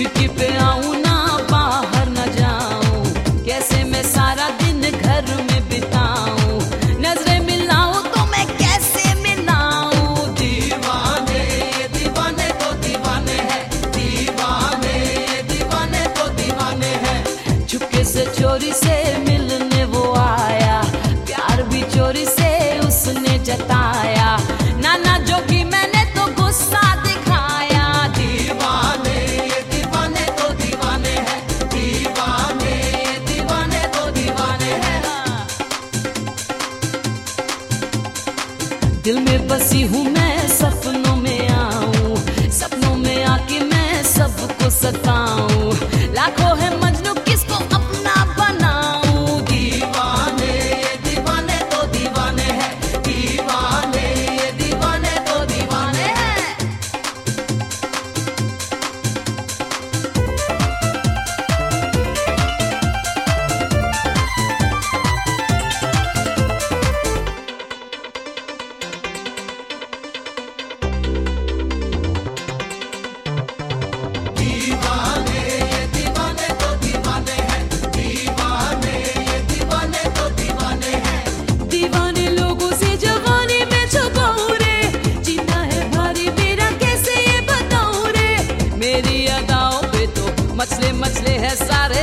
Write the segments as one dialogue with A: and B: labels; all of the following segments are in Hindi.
A: खिड़की पे आऊँ ना, बाहर न जाऊँ। कैसे मैं सारा दिन घर में बिताऊं? नज़रें मिलाऊं तो मैं कैसे मिलाऊं? दीवाने दीवाने तो दीवाने हैं। दीवाने दीवाने तो दीवाने हैं। चुपके से चोरी से दिल में बसी हूँ मैं सपनों में आऊँ। सपनों में आके मैं सबको सताऊं। मेरी अदाओं पे तो मछले मछले है सारे।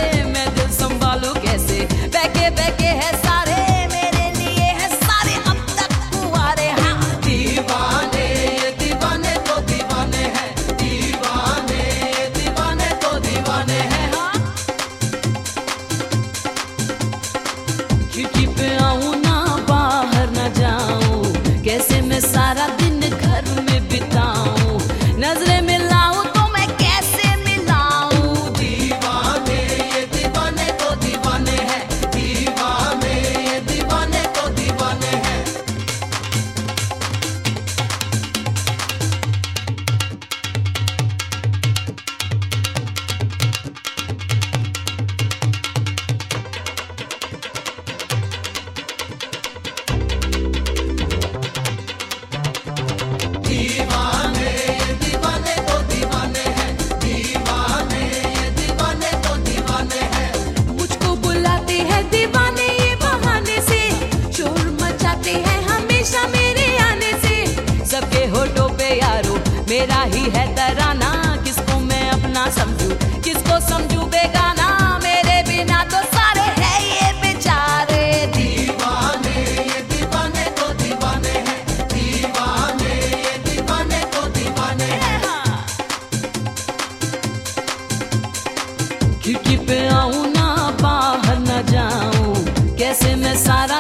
A: मेरा ही है तराना। किसको मैं अपना समझू? किसको समझू बेगाना? मेरे बिना तो सारे है ये बेचारे। दीवाने, ये दीवाने तो दीवाने हैं। दीवाने, ये दीवाने तो दीवाने हैं। हाँ। खिड़की पे आऊँ ना, बाहर न जाऊँ। कैसे मैं सारा